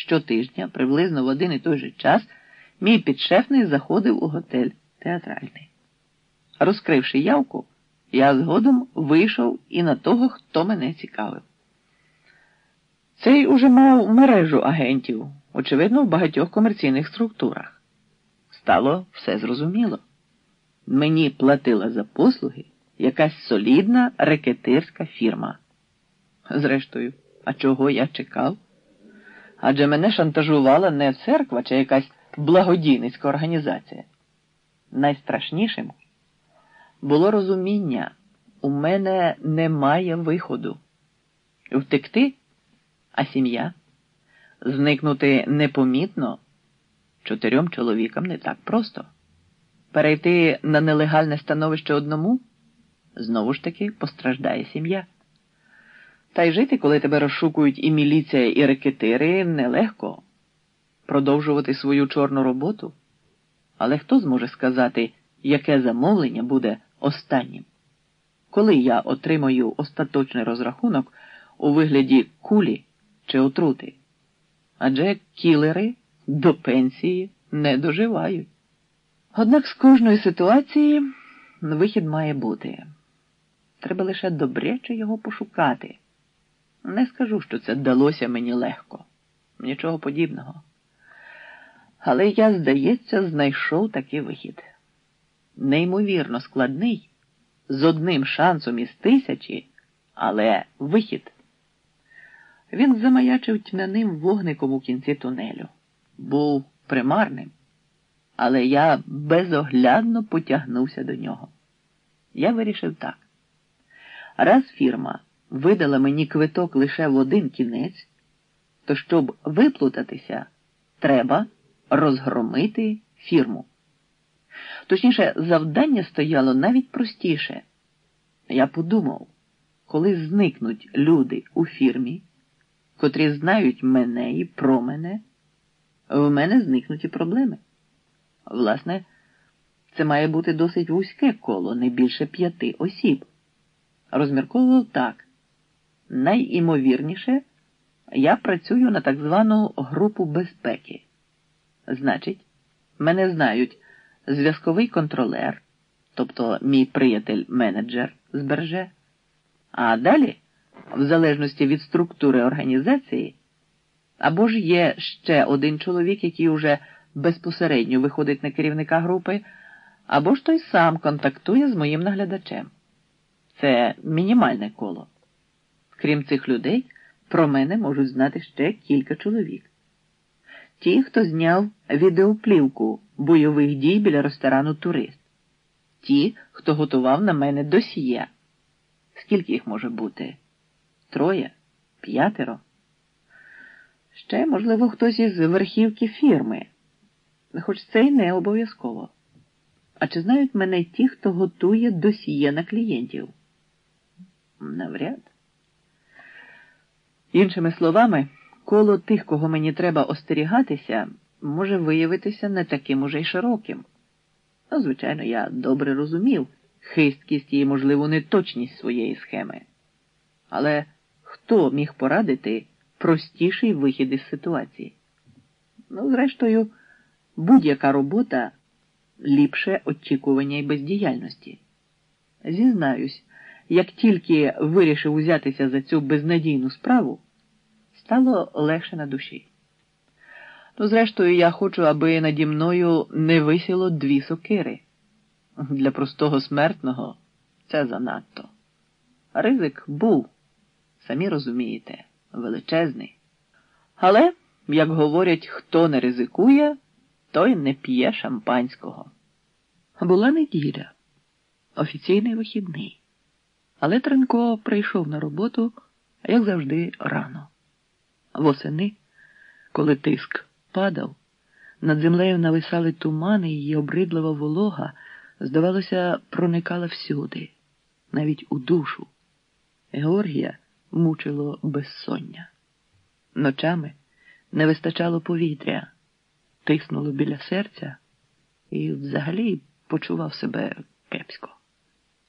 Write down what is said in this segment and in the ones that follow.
щотижня, приблизно в один і той же час, мій підшефний заходив у готель театральний. Розкривши явку, я згодом вийшов і на того, хто мене цікавив. Цей уже мав мережу агентів, очевидно, в багатьох комерційних структурах. Стало все зрозуміло. Мені платила за послуги якась солідна рекетирська фірма. Зрештою, а чого я чекав? Адже мене шантажувала не церква чи якась благодійницька організація. Найстрашнішим було розуміння, у мене немає виходу. Втекти, а сім'я, зникнути непомітно чотирьом чоловікам не так просто. Перейти на нелегальне становище одному знову ж таки постраждає сім'я. Та й жити, коли тебе розшукують і міліція, і рекетири, нелегко продовжувати свою чорну роботу. Але хто зможе сказати, яке замовлення буде останнім? Коли я отримаю остаточний розрахунок у вигляді кулі чи отрути? Адже кілери до пенсії не доживають. Однак з кожної ситуації вихід має бути. Треба лише добряче його пошукати. Не скажу, що це далося мені легко, нічого подібного. Але я, здається, знайшов такий вихід. Неймовірно складний, з одним шансом із тисячі, але вихід. Він замаячив тьмяним вогником у кінці тунелю. Був примарним, але я безоглядно потягнувся до нього. Я вирішив так. Раз фірма видала мені квиток лише в один кінець, то щоб виплутатися, треба розгромити фірму. Точніше, завдання стояло навіть простіше. Я подумав, коли зникнуть люди у фірмі, котрі знають мене і про мене, в мене зникнуть і проблеми. Власне, це має бути досить вузьке коло, не більше п'яти осіб. Розмірковував так. Найімовірніше, я працюю на так звану групу безпеки. Значить, мене знають зв'язковий контролер, тобто мій приятель-менеджер з берже. А далі, в залежності від структури організації, або ж є ще один чоловік, який уже безпосередньо виходить на керівника групи, або ж той сам контактує з моїм наглядачем. Це мінімальне коло. Крім цих людей, про мене можуть знати ще кілька чоловік. Ті, хто зняв відеоплівку бойових дій біля ресторану Турист, ті, хто готував на мене досьє. Скільки їх може бути? Троє, п'ятеро. Ще, можливо, хтось із верхівки фірми, хоч це й не обов'язково. А чи знають мене ті, хто готує досьє на клієнтів? Навряд. Іншими словами, коло тих, кого мені треба остерігатися, може виявитися не таким уже й широким. Ну, звичайно, я добре розумів хисткість і, можливо, неточність своєї схеми. Але хто міг порадити простіший вихід із ситуації? Ну, зрештою, будь-яка робота ліпше очікування і бездіяльності. Зізнаюсь, як тільки вирішив узятися за цю безнадійну справу, стало легше на душі. Ну, зрештою, я хочу, аби наді мною не висіло дві сокири. Для простого смертного це занадто. Ризик був, самі розумієте, величезний. Але, як говорять, хто не ризикує, той не п'є шампанського. Була неділя, офіційний вихідний. Але Тренко прийшов на роботу, як завжди, рано. Восени, коли тиск падав, над землею нависали тумани, її обридлива волога, здавалося, проникала всюди, навіть у душу. Георгія мучило безсоння. Ночами не вистачало повітря, тиснуло біля серця і взагалі почував себе кепсько.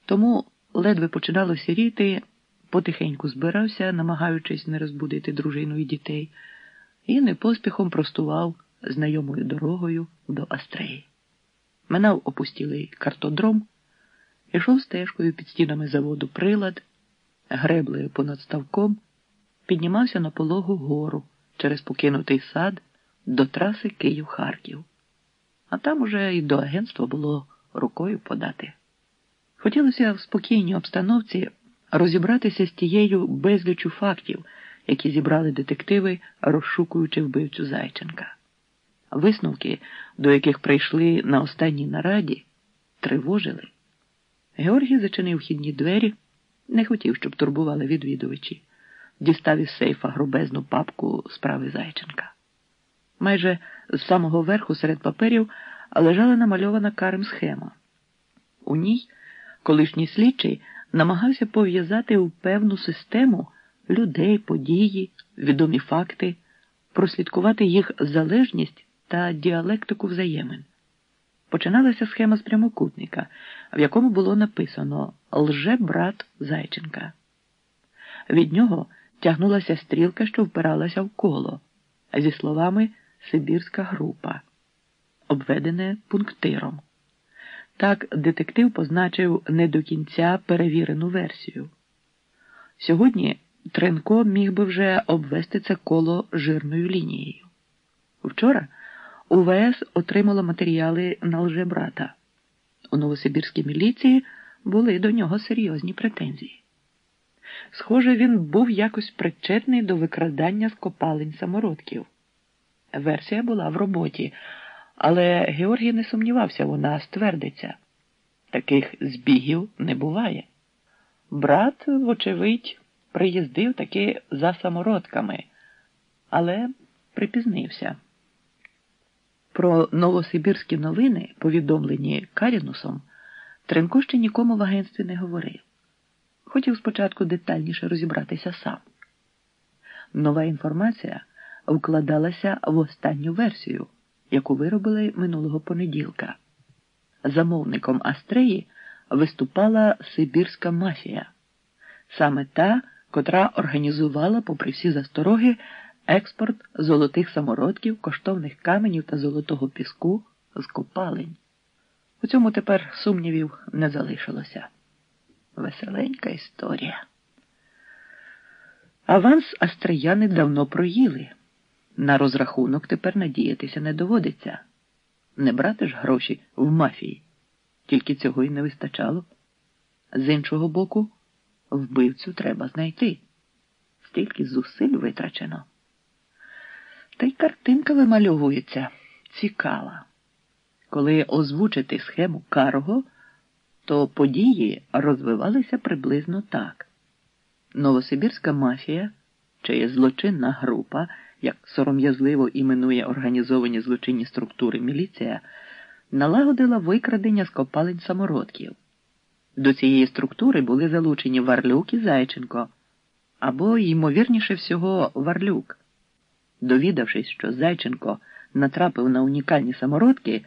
Тому ледве починало сіріти, потихеньку збирався, намагаючись не розбудити дружину і дітей. і непоспіхом простував знайомою дорогою до Астреї. Минав опустілий картодром, ішов стежкою під стінами заводу прилад, греблею понад ставком, піднімався на пологу гору через покинутий сад до траси Київ-Харків. А там уже і до агентства було рукою подати. Хотілося в спокійній обстановці розібратися з тією безлічю фактів, які зібрали детективи, розшукуючи вбивцю Зайченка. Висновки, до яких прийшли на останній нараді, тривожили. Георгій зачинив вхідні двері, не хотів, щоб турбували відвідувачі, дістав із сейфа грубезну папку справи Зайченка. Майже з самого верху серед паперів лежала намальована карем схема. У ній колишній слідчий намагався пов'язати у певну систему людей, події, відомі факти, прослідкувати їх залежність та діалектику взаємин. Починалася схема з прямокутника, в якому було написано Лже брат Зайченка. Від нього тягнулася стрілка, що впиралася в коло, зі словами Сибірська група, обведене пунктиром. Так детектив позначив не до кінця перевірену версію. Сьогодні Тренко міг би вже обвести це коло жирною лінією. Вчора УВС отримала матеріали на лжебрата. У Новосибірській міліції були до нього серйозні претензії. Схоже, він був якось причетний до викрадання з копалень самородків. Версія була в роботі, але Георгій не сумнівався, вона ствердиться. Таких збігів не буває. Брат, вочевидь, приїздив таки за самородками, але припізнився. Про новосибірські новини, повідомлені Карінусом, Тренко ще нікому в агентстві не говорив. Хотів спочатку детальніше розібратися сам. Нова інформація вкладалася в останню версію, яку виробили минулого понеділка. Замовником Астреї виступала Сибірська мафія, саме та, котра організувала, попри всі застороги, експорт золотих самородків, коштовних каменів та золотого піску з копалень. У цьому тепер сумнівів не залишилося. Веселенька історія. Аванс астрояни давно проїли. На розрахунок тепер надіятися не доводиться. Не брати ж гроші в мафії, тільки цього й не вистачало. З іншого боку, вбивцю треба знайти. Стільки зусиль витрачено. Та й картинка вимальовується цікава. Коли озвучити схему Карго, то події розвивалися приблизно так. Новосибірська мафія, чия злочинна група, як сором'язливо іменує організовані злочинні структури міліція, налагодила викрадення з копалень самородків. До цієї структури були залучені Варлюк і Зайченко, або, ймовірніше всього, Варлюк. Довідавшись, що Зайченко натрапив на унікальні самородки,